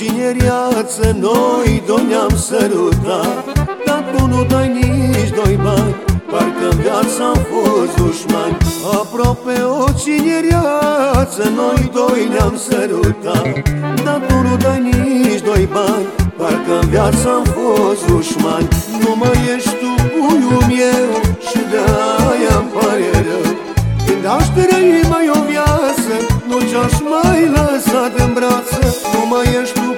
cineriață Noi doi ne-am sărutat. Dar tu nu dai nici doi bani Parcă în viața am fost dușmani. Aproape o cineriață Noi doi ne-am sărutat. Dar tu nu dai nici doi bani Parcă în viața am fost dușmani. Nu mai ești tu puiul meu Și de-aia-mi pare rău. Când aș trăi mai o viață Nu ce-aș mai lăsat în brață. Nu mai ești tu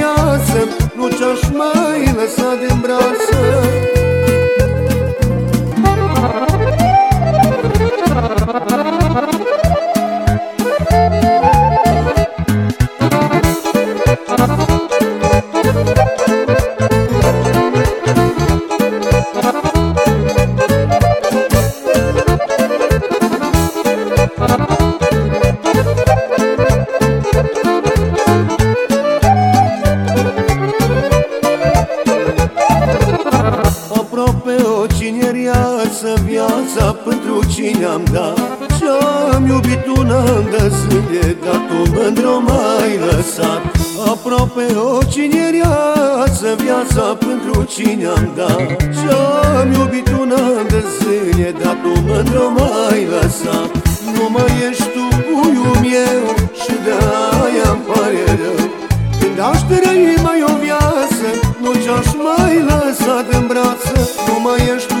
viață, lăsat din brațe Thank pentru cine am dat? Ce-am iubit un an de zile, dar tu mândro mai lăsat. Aproape o cineriață, viața pentru cine am dat? Ce-am iubit un an de zile, dar tu mândro mai lăsat. Nu mai ești tu puiul meu și de-aia-mi pare rău. Când aș trăi mai o viață, nu ce-aș mai lăsat în brață. Nu mai ești tu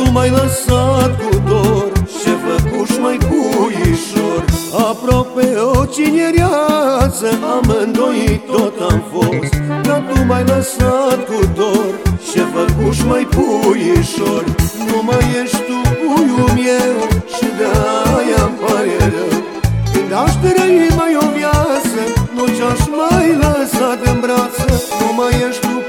Dar tu m-ai lăsat cu dor Ce făcuși mai puișor. Aproape o cineriață Amândoi tot am fost. Dar tu m-ai lăsat cu dor Ce făcuși mai puișor. Nu mai ești tu puiul meu Și de-aia-mi pare rău. Când aș trăi mai o viață Nu ce-aș mai lăsat în brață. Nu mai ești mai